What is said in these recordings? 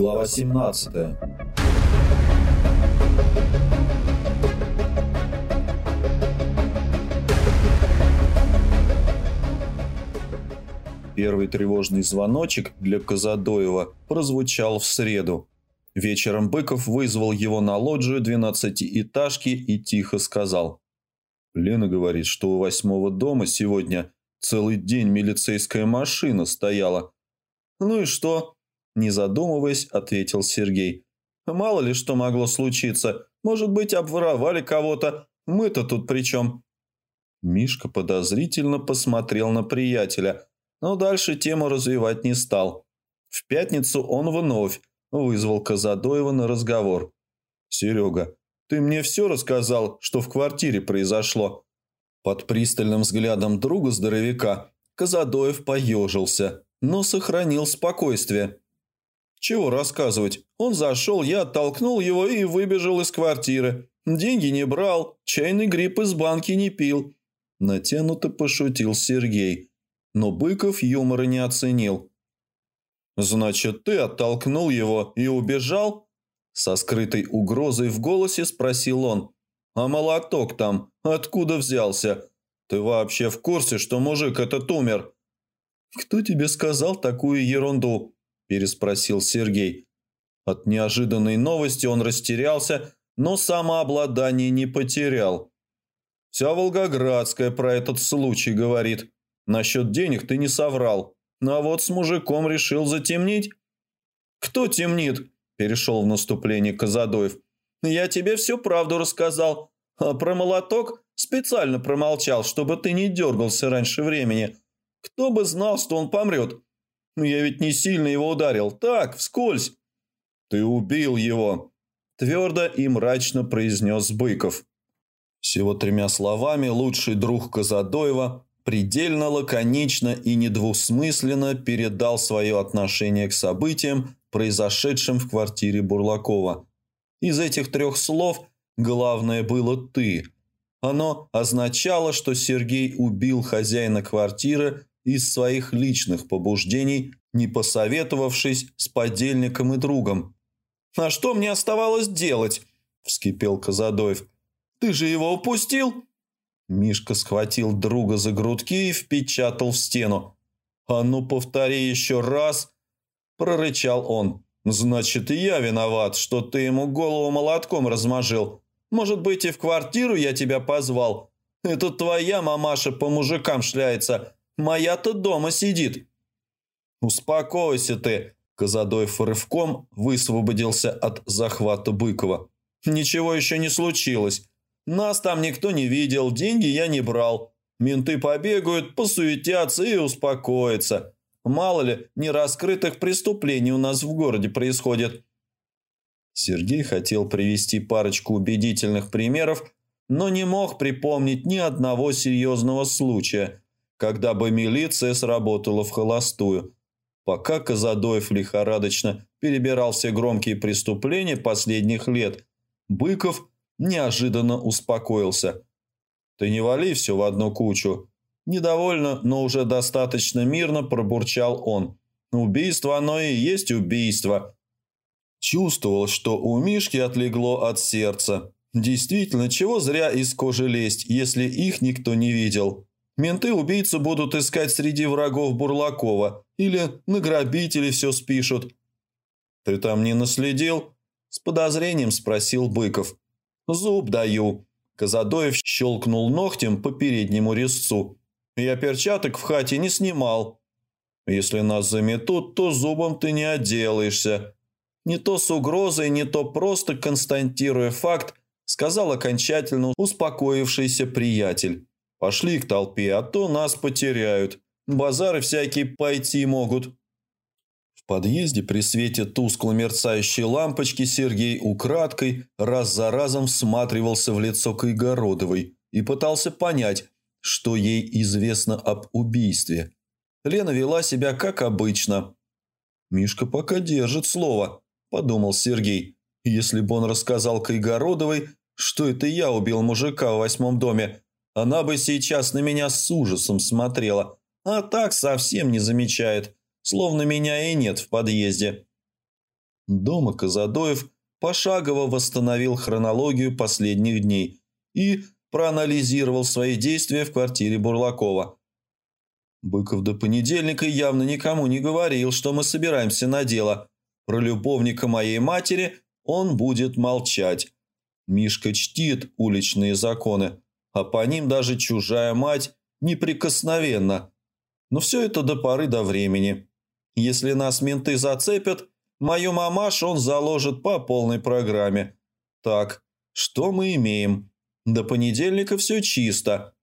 Глава 17 Первый тревожный звоночек для Казадоева прозвучал в среду. Вечером Быков вызвал его на лоджию двенадцатиэтажки и тихо сказал. «Лена говорит, что у восьмого дома сегодня целый день милицейская машина стояла». «Ну и что?» – не задумываясь, ответил Сергей. «Мало ли что могло случиться. Может быть, обворовали кого-то. Мы-то тут при чем?» Мишка подозрительно посмотрел на приятеля, но дальше тему развивать не стал. В пятницу он вновь вызвал Казадоева на разговор. «Серега, ты мне все рассказал, что в квартире произошло?» Под пристальным взглядом друга-здоровяка Казадоев поежился, но сохранил спокойствие. «Чего рассказывать? Он зашел, я оттолкнул его и выбежал из квартиры. Деньги не брал, чайный гриб из банки не пил». Натянуто пошутил Сергей, но Быков юмора не оценил. «Значит, ты оттолкнул его и убежал?» Со скрытой угрозой в голосе спросил он. «А молоток там откуда взялся? Ты вообще в курсе, что мужик этот умер?» «Кто тебе сказал такую ерунду?» Переспросил Сергей. От неожиданной новости он растерялся, но самообладание не потерял. «Вся Волгоградская про этот случай говорит. Насчет денег ты не соврал. Ну а вот с мужиком решил затемнить. «Кто темнит?» – перешел в наступление Казадоев. «Я тебе всю правду рассказал. А про молоток специально промолчал, чтобы ты не дергался раньше времени. Кто бы знал, что он помрет? Ну, я ведь не сильно его ударил. Так, вскользь». «Ты убил его», – твердо и мрачно произнес Быков. Всего тремя словами лучший друг Казадоева предельно лаконично и недвусмысленно передал свое отношение к событиям, произошедшим в квартире Бурлакова. Из этих трех слов главное было «ты». Оно означало, что Сергей убил хозяина квартиры из своих личных побуждений, не посоветовавшись с подельником и другом. «А что мне оставалось делать?» – вскипел Казадоев. «Ты же его упустил?» Мишка схватил друга за грудки и впечатал в стену. «А ну, повтори еще раз!» – прорычал он. «Значит, и я виноват, что ты ему голову молотком размажил. Может быть, и в квартиру я тебя позвал. Это твоя мамаша по мужикам шляется. Моя-то дома сидит». «Успокойся ты!» Казадоев рывком высвободился от захвата Быкова. «Ничего еще не случилось. Нас там никто не видел, деньги я не брал. Менты побегают, посуетятся и успокоятся. Мало ли, нераскрытых преступлений у нас в городе происходит. Сергей хотел привести парочку убедительных примеров, но не мог припомнить ни одного серьезного случая, когда бы милиция сработала в холостую. Пока Казадоев лихорадочно перебирал все громкие преступления последних лет, Быков неожиданно успокоился. «Ты не вали все в одну кучу». Недовольно, но уже достаточно мирно пробурчал он. «Убийство оно и есть убийство». Чувствовал, что у Мишки отлегло от сердца. Действительно, чего зря из кожи лезть, если их никто не видел. Менты убийцу будут искать среди врагов Бурлакова или на грабителей все спишут. «Ты там не наследил?» – с подозрением спросил Быков. «Зуб даю». Казадоев щелкнул ногтем по переднему резцу. «Я перчаток в хате не снимал. Если нас заметут, то зубом ты не отделаешься». Не то с угрозой, не то просто констатируя факт, сказал окончательно успокоившийся приятель. «Пошли к толпе, а то нас потеряют. Базары всякие пойти могут» подъезде при свете тускло мерцающей лампочки Сергей украдкой раз за разом всматривался в лицо Кайгородовой и пытался понять, что ей известно об убийстве. Лена вела себя как обычно. «Мишка пока держит слово», – подумал Сергей. «Если бы он рассказал Кайгородовой, что это я убил мужика в восьмом доме, она бы сейчас на меня с ужасом смотрела, а так совсем не замечает» словно меня и нет в подъезде. Дома Казадоев пошагово восстановил хронологию последних дней и проанализировал свои действия в квартире Бурлакова. Быков до понедельника явно никому не говорил, что мы собираемся на дело. Про любовника моей матери он будет молчать. Мишка чтит уличные законы, а по ним даже чужая мать неприкосновенна. Но все это до поры до времени. Если нас менты зацепят, мою мамаш он заложит по полной программе. Так, что мы имеем? До понедельника все чисто.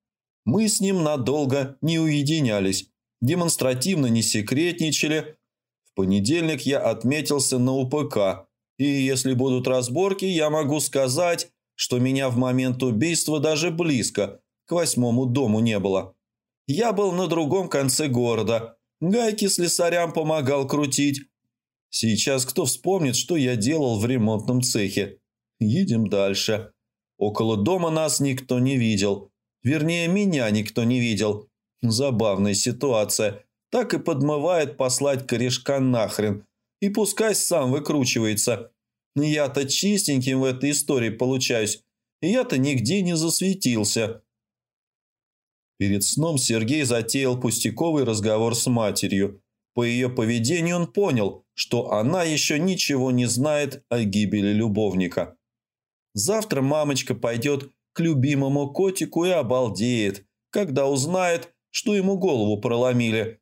Мы с ним надолго не уединялись, демонстративно не секретничали. В понедельник я отметился на УПК, и если будут разборки, я могу сказать, что меня в момент убийства даже близко к восьмому дому не было. Я был на другом конце города, гайки слесарям помогал крутить. Сейчас кто вспомнит, что я делал в ремонтном цехе? Едем дальше. Около дома нас никто не видел. Вернее, меня никто не видел. Забавная ситуация. Так и подмывает послать корешка нахрен. И пускай сам выкручивается. Я-то чистеньким в этой истории получаюсь. Я-то нигде не засветился. Перед сном Сергей затеял пустяковый разговор с матерью. По ее поведению он понял, что она еще ничего не знает о гибели любовника. Завтра мамочка пойдет к любимому котику и обалдеет, когда узнает, что ему голову проломили.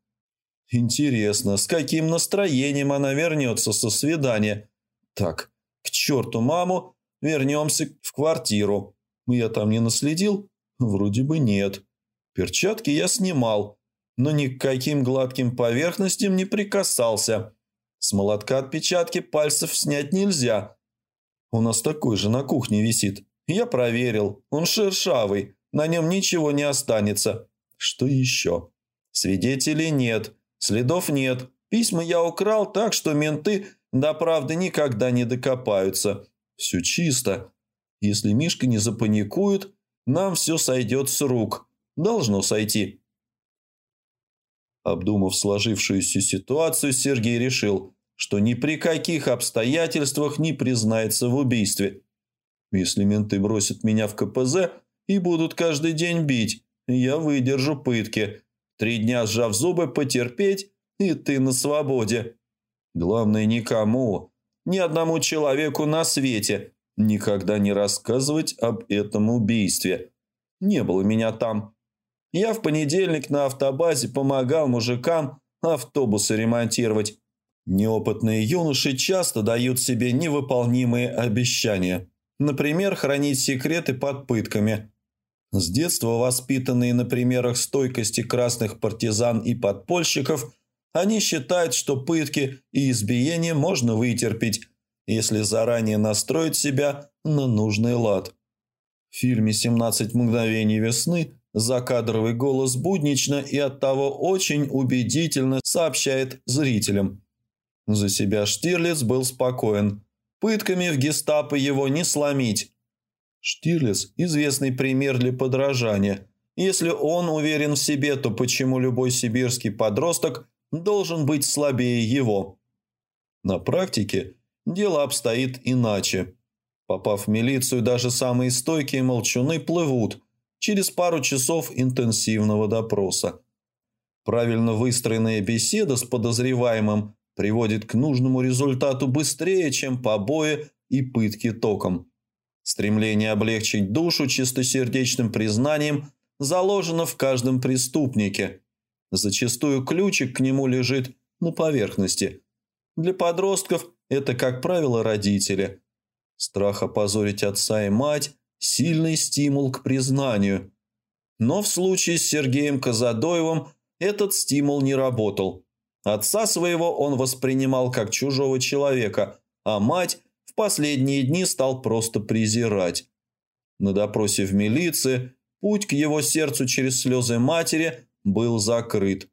Интересно, с каким настроением она вернется со свидания? Так, черту маму, вернемся в квартиру. Я там не наследил? Вроде бы нет. Перчатки я снимал, но ни к каким гладким поверхностям не прикасался. С молотка отпечатки пальцев снять нельзя, у нас такой же на кухне висит. Я проверил. Он шершавый. На нем ничего не останется. Что еще? Свидетелей нет. Следов нет. Письма я украл так, что менты до правды никогда не докопаются. Все чисто. Если Мишка не запаникует, нам все сойдет с рук. Должно сойти. Обдумав сложившуюся ситуацию, Сергей решил, что ни при каких обстоятельствах не признается в убийстве. Если менты бросят меня в КПЗ и будут каждый день бить, я выдержу пытки. Три дня сжав зубы потерпеть, и ты на свободе. Главное никому, ни одному человеку на свете никогда не рассказывать об этом убийстве. Не было меня там. Я в понедельник на автобазе помогал мужикам автобусы ремонтировать. Неопытные юноши часто дают себе невыполнимые обещания. Например, хранить секреты под пытками. С детства воспитанные на примерах стойкости красных партизан и подпольщиков, они считают, что пытки и избиения можно вытерпеть, если заранее настроить себя на нужный лад. В фильме «17 мгновений весны» закадровый голос буднично и оттого очень убедительно сообщает зрителям – за себя Штирлиц был спокоен. Пытками в гестапо его не сломить. Штирлиц – известный пример для подражания. Если он уверен в себе, то почему любой сибирский подросток должен быть слабее его? На практике дело обстоит иначе. Попав в милицию, даже самые стойкие молчуны плывут через пару часов интенсивного допроса. Правильно выстроенная беседа с подозреваемым приводит к нужному результату быстрее, чем побои и пытки током. Стремление облегчить душу чистосердечным признанием заложено в каждом преступнике. Зачастую ключик к нему лежит на поверхности. Для подростков это, как правило, родители. Страх опозорить отца и мать – сильный стимул к признанию. Но в случае с Сергеем Казадоевым этот стимул не работал – Отца своего он воспринимал как чужого человека, а мать в последние дни стал просто презирать. На допросе в милиции путь к его сердцу через слезы матери был закрыт.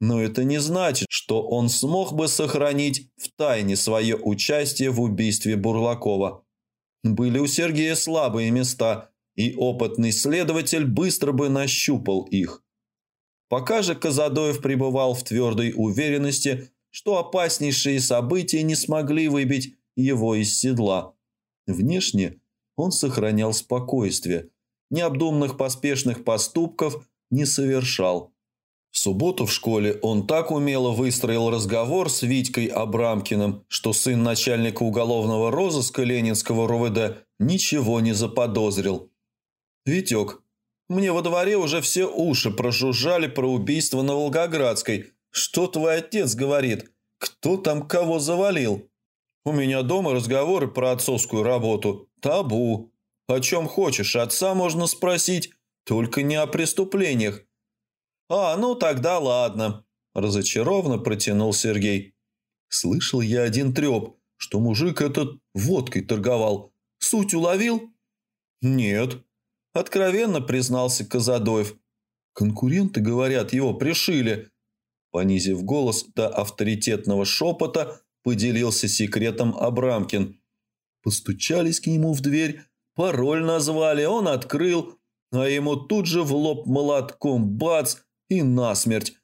Но это не значит, что он смог бы сохранить в тайне свое участие в убийстве Бурлакова. Были у Сергея слабые места, и опытный следователь быстро бы нащупал их. Пока же Казадоев пребывал в твердой уверенности, что опаснейшие события не смогли выбить его из седла. Внешне он сохранял спокойствие, необдуманных поспешных поступков не совершал. В субботу в школе он так умело выстроил разговор с Витькой Абрамкиным, что сын начальника уголовного розыска Ленинского РУВД ничего не заподозрил. «Витек, мне во дворе уже все уши прожужжали про убийство на Волгоградской. Что твой отец говорит? Кто там кого завалил? У меня дома разговоры про отцовскую работу. Табу. О чем хочешь, отца можно спросить, только не о преступлениях. «А, ну тогда ладно», – разочарованно протянул Сергей. «Слышал я один треп, что мужик этот водкой торговал. Суть уловил?» «Нет», – откровенно признался Казадоев. «Конкуренты, говорят, его пришили». Понизив голос до авторитетного шепота, поделился секретом Абрамкин. Постучались к нему в дверь, пароль назвали, он открыл, а ему тут же в лоб молотком бац – и насмерть.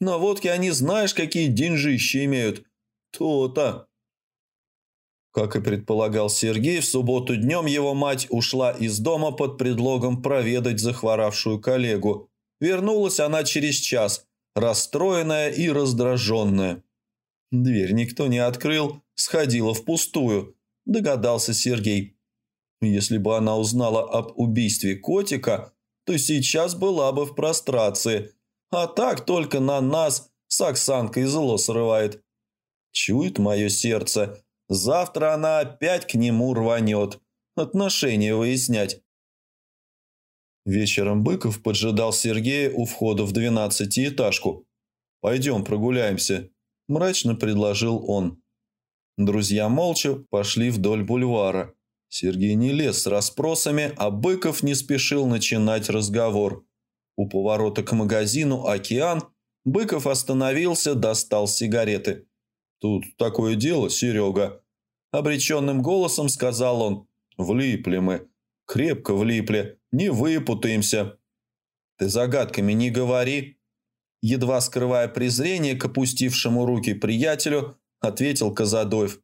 На водке они знаешь, какие деньжища имеют. То-то. Как и предполагал Сергей, в субботу днем его мать ушла из дома под предлогом проведать захворавшую коллегу. Вернулась она через час, расстроенная и раздраженная. Дверь никто не открыл, сходила впустую, догадался Сергей. Если бы она узнала об убийстве котика, то сейчас была бы в прострации – а так только на нас с Оксанкой зло срывает. Чует мое сердце. Завтра она опять к нему рванет. Отношения выяснять. Вечером Быков поджидал Сергея у входа в двенадцатиэтажку. «Пойдем прогуляемся», – мрачно предложил он. Друзья молча пошли вдоль бульвара. Сергей не лез с расспросами, а Быков не спешил начинать разговор. У поворота к магазину «Океан» Быков остановился, достал сигареты. «Тут такое дело, Серега», – обреченным голосом сказал он. «Влипли мы. Крепко влипли. Не выпутаемся». «Ты загадками не говори», – едва скрывая презрение к опустившему руки приятелю, ответил Казадоев.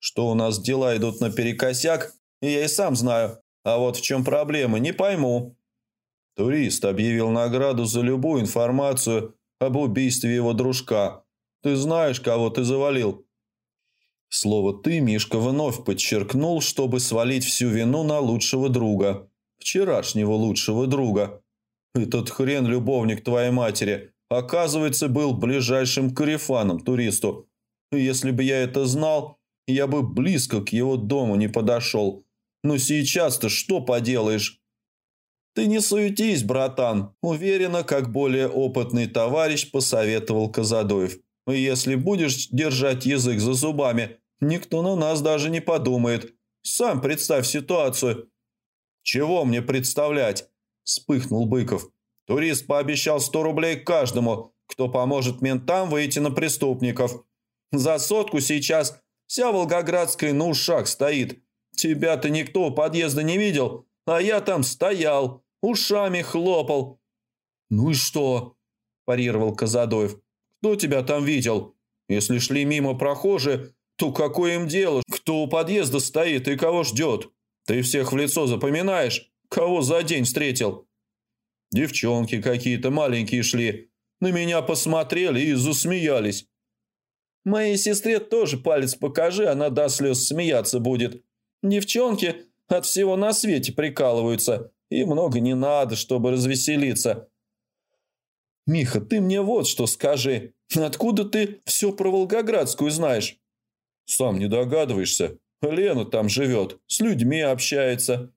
«Что у нас дела идут наперекосяк, я и сам знаю. А вот в чем проблема, не пойму». Турист объявил награду за любую информацию об убийстве его дружка. Ты знаешь, кого ты завалил?» Слово «ты» Мишка вновь подчеркнул, чтобы свалить всю вину на лучшего друга. Вчерашнего лучшего друга. Этот хрен любовник твоей матери, оказывается, был ближайшим корефаном туристу. Если бы я это знал, я бы близко к его дому не подошел. Но сейчас-то что поделаешь? «Ты не суетись, братан», – уверенно, как более опытный товарищ посоветовал Казадоев. «Если будешь держать язык за зубами, никто на нас даже не подумает. Сам представь ситуацию». «Чего мне представлять?» – вспыхнул Быков. «Турист пообещал сто рублей каждому, кто поможет ментам выйти на преступников. За сотку сейчас вся Волгоградская на ушах стоит. Тебя-то никто у подъезда не видел, а я там стоял» ушами хлопал». «Ну и что?» – парировал Казадоев. «Кто тебя там видел? Если шли мимо прохожие, то какое им дело, кто у подъезда стоит и кого ждет? Ты всех в лицо запоминаешь, кого за день встретил?» Девчонки какие-то маленькие шли, на меня посмотрели и засмеялись. Моей сестре тоже палец покажи, она до слез смеяться будет. Девчонки от всего на свете прикалываются и много не надо, чтобы развеселиться. Миха, ты мне вот что скажи. Откуда ты все про Волгоградскую знаешь? Сам не догадываешься. Лена там живет, с людьми общается.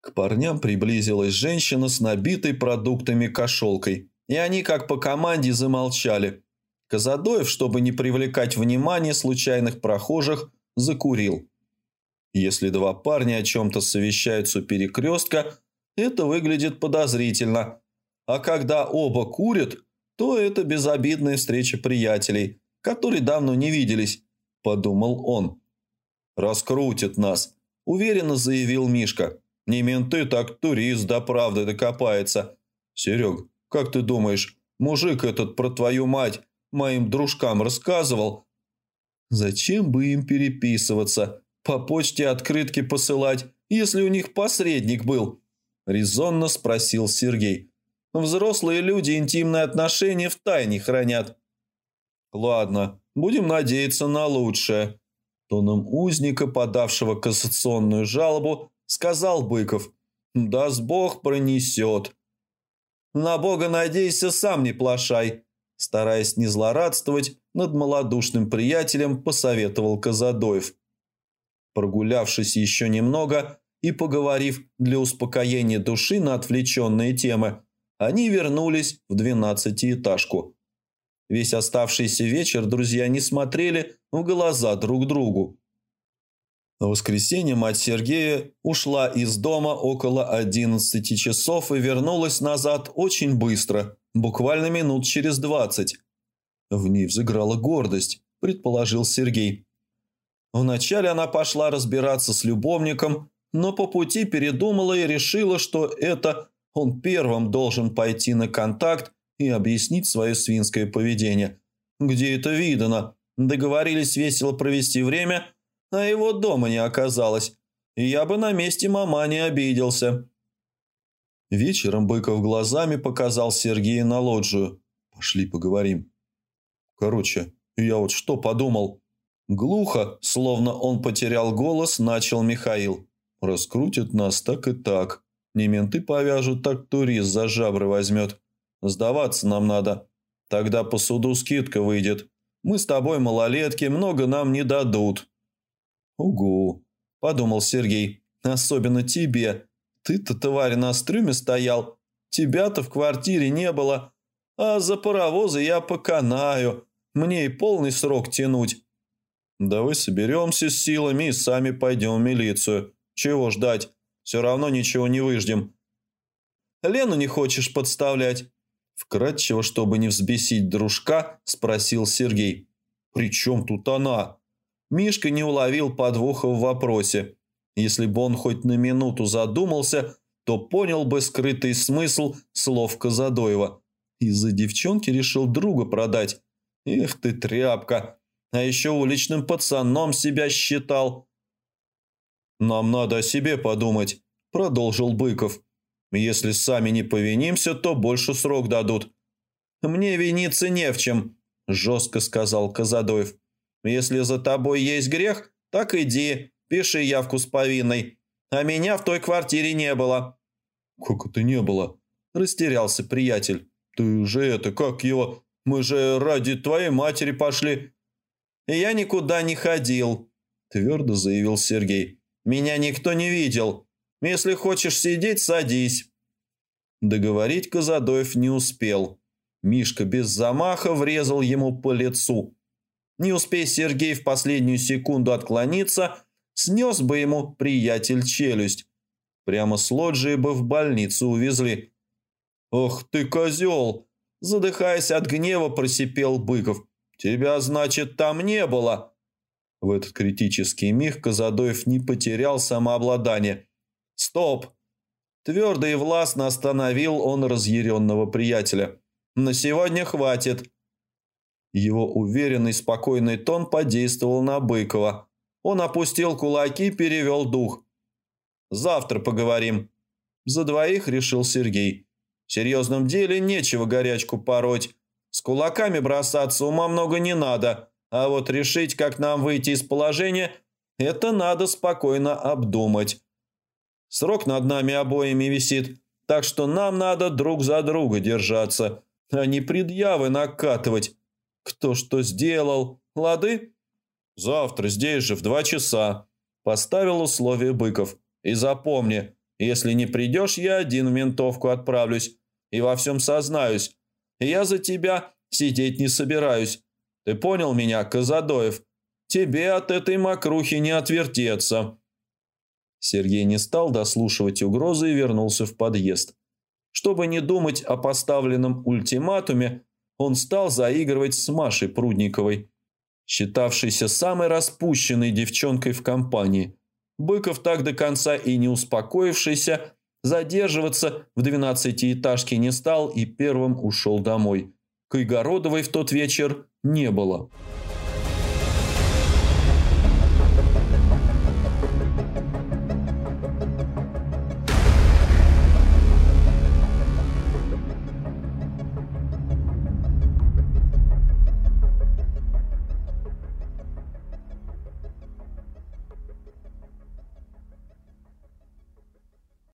К парням приблизилась женщина с набитой продуктами кошелкой, и они, как по команде, замолчали. Казадоев, чтобы не привлекать внимание случайных прохожих, закурил. Если два парня о чем-то совещаются у перекрестка, это выглядит подозрительно. А когда оба курят, то это безобидная встреча приятелей, которые давно не виделись, подумал он. «Раскрутит нас», – уверенно заявил Мишка. «Не менты, так турист до правды докопается. Серег, как ты думаешь, мужик этот про твою мать моим дружкам рассказывал. Зачем бы им переписываться, по почте открытки посылать, если у них посредник был? Резонно спросил Сергей. Взрослые люди интимные отношения в тайне хранят. Ладно, будем надеяться на лучшее. Тоном узника, подавшего кассационную жалобу, сказал Быков. «Даст Бог, пронесет». «На Бога надейся, сам не плашай», стараясь не злорадствовать, над малодушным приятелем посоветовал Казадоев. Прогулявшись еще немного и поговорив для успокоения души на отвлеченные темы, они вернулись в двенадцатиэтажку. Весь оставшийся вечер друзья не смотрели в глаза друг другу. В воскресенье мать Сергея ушла из дома около 11 часов и вернулась назад очень быстро, буквально минут через 20. В ней взыграла гордость, предположил Сергей. Вначале она пошла разбираться с любовником, но по пути передумала и решила, что это он первым должен пойти на контакт и объяснить свое свинское поведение. Где это видано? Договорились весело провести время, а его дома не оказалось. И я бы на месте мама не обиделся. Вечером Быков глазами показал Сергея на лоджию. «Пошли поговорим». «Короче, я вот что подумал». Глухо, словно он потерял голос, начал Михаил. «Раскрутят нас так и так. Не менты повяжут, так турист за жабры возьмет. Сдаваться нам надо. Тогда по суду скидка выйдет. Мы с тобой малолетки, много нам не дадут». «Угу», – подумал Сергей. «Особенно тебе. Ты-то, тварь, на стрюме стоял. Тебя-то в квартире не было. А за паровозы я поканаю. Мне и полный срок тянуть». «Давай соберемся с силами и сами пойдем в милицию. Чего ждать? Все равно ничего не выждем». «Лену не хочешь подставлять?» Вкратчиво, чтобы не взбесить дружка, спросил Сергей. «При чем тут она?» Мишка не уловил подвоха в вопросе. Если бы он хоть на минуту задумался, то понял бы скрытый смысл слов Казадоева. Из-за девчонки решил друга продать. Эх ты, тряпка! А еще уличным пацаном себя считал. «Нам надо о себе подумать», – продолжил Быков. «Если сами не повинимся, то больше срок дадут». «Мне виниться не в чем», – жестко сказал Казадоев. Если за тобой есть грех, так иди, пиши явку с повинной. А меня в той квартире не было». «Как это не было?» – растерялся приятель. «Ты же это, как его? Мы же ради твоей матери пошли». «Я никуда не ходил», – твердо заявил Сергей. «Меня никто не видел. Если хочешь сидеть, садись». Договорить Казадоев не успел. Мишка без замаха врезал ему по лицу. Не успей Сергей в последнюю секунду отклониться, снес бы ему приятель челюсть. Прямо с лоджии бы в больницу увезли. «Ох ты, козел!» Задыхаясь от гнева, просипел Быков. «Тебя, значит, там не было!» В этот критический миг Казадоев не потерял самообладание. «Стоп!» Твердо и властно остановил он разъяренного приятеля. «На сегодня хватит!» Его уверенный, спокойный тон подействовал на Быкова. Он опустил кулаки перевел дух. «Завтра поговорим». За двоих решил Сергей. В серьезном деле нечего горячку пороть. С кулаками бросаться ума много не надо. А вот решить, как нам выйти из положения, это надо спокойно обдумать. Срок над нами обоими висит, так что нам надо друг за друга держаться, а не предъявы накатывать кто что сделал. Лады? Завтра здесь же в два часа. Поставил условие Быков. И запомни, если не придешь, я один в ментовку отправлюсь и во всем сознаюсь. Я за тебя сидеть не собираюсь. Ты понял меня, Казадоев? Тебе от этой мокрухи не отвертеться». Сергей не стал дослушивать угрозы и вернулся в подъезд. Чтобы не думать о поставленном ультиматуме, он стал заигрывать с Машей Прудниковой, считавшейся самой распущенной девчонкой в компании. Быков так до конца и не успокоившийся, задерживаться в двенадцатиэтажке не стал и первым ушел домой. Кайгородовой в тот вечер не было.